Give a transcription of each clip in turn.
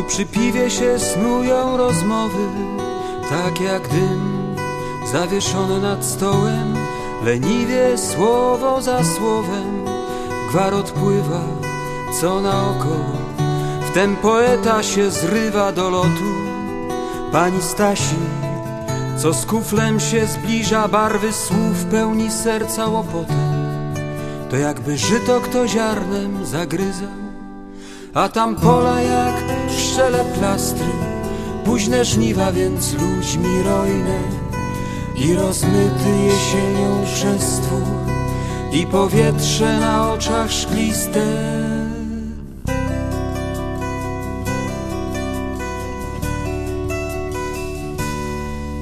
Tu przy piwie się snują rozmowy, tak jak dym zawieszony nad stołem. Leniwie słowo za słowem gwar odpływa, co na oko. Wtem poeta się zrywa do lotu. Pani Stasi, co z kuflem się zbliża, barwy słów pełni serca łopotem. To jakby żyto kto ziarnem zagryzał, a tam pola jak szczele plastry, późne żniwa, więc ludźmi rojne i rozmyty jesienią przestwór i powietrze na oczach szkliste.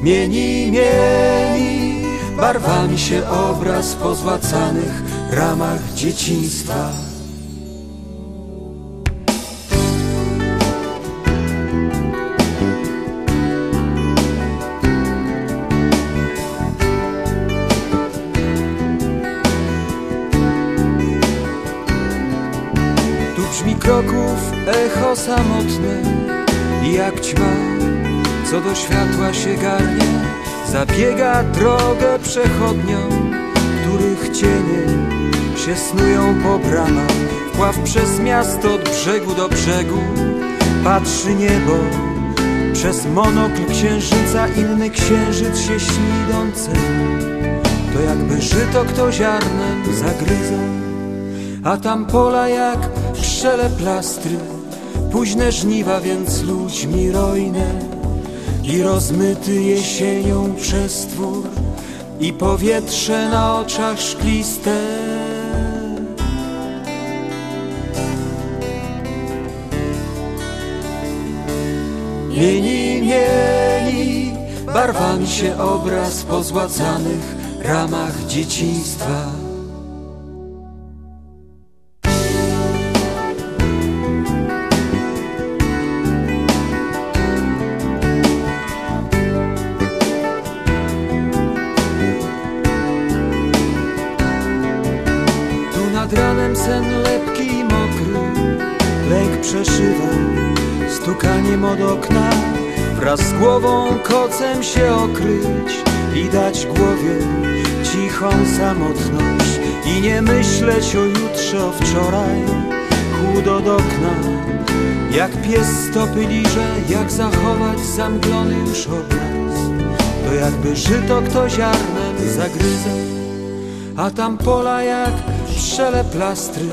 Mieni, mieni, barwami się obraz po złacanych ramach dzieciństwa. Kroków echo samotne jak ćma, co do światła się garnie, zabiega drogę przechodnią, których cienie się snują po bramach. Wpław przez miasto od brzegu do brzegu, patrzy niebo, przez monokl księżyca inny księżyc się śni. To jakby żyto kto ziarnem zagryzał. A tam pola jak pszczele plastry, późne żniwa, więc ludźmi rojne i rozmyty jesienią przestwór i powietrze na oczach szkliste. Mieni, mieni, barwami się obraz po złacanych ramach dzieciństwa. Nad ranem sen lepki i mokry Lęk przeszywa. Stukaniem od okna Wraz z głową kocem się okryć I dać głowie cichą samotność. I nie myśleć o jutrze, o wczoraj Chudo do okna. Jak pies stopy liże Jak zachować zamglony już obraz. To jakby żyto kto ziarnem zagryzał a tam pola jak pszczele plastry,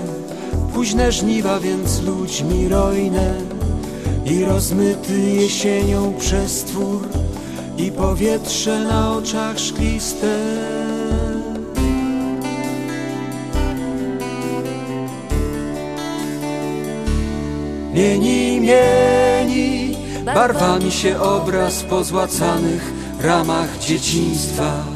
późne żniwa, więc ludźmi rojne i rozmyty jesienią przestwór i powietrze na oczach szkliste. Mieni, mieni, barwami się obraz po złacanych ramach dzieciństwa.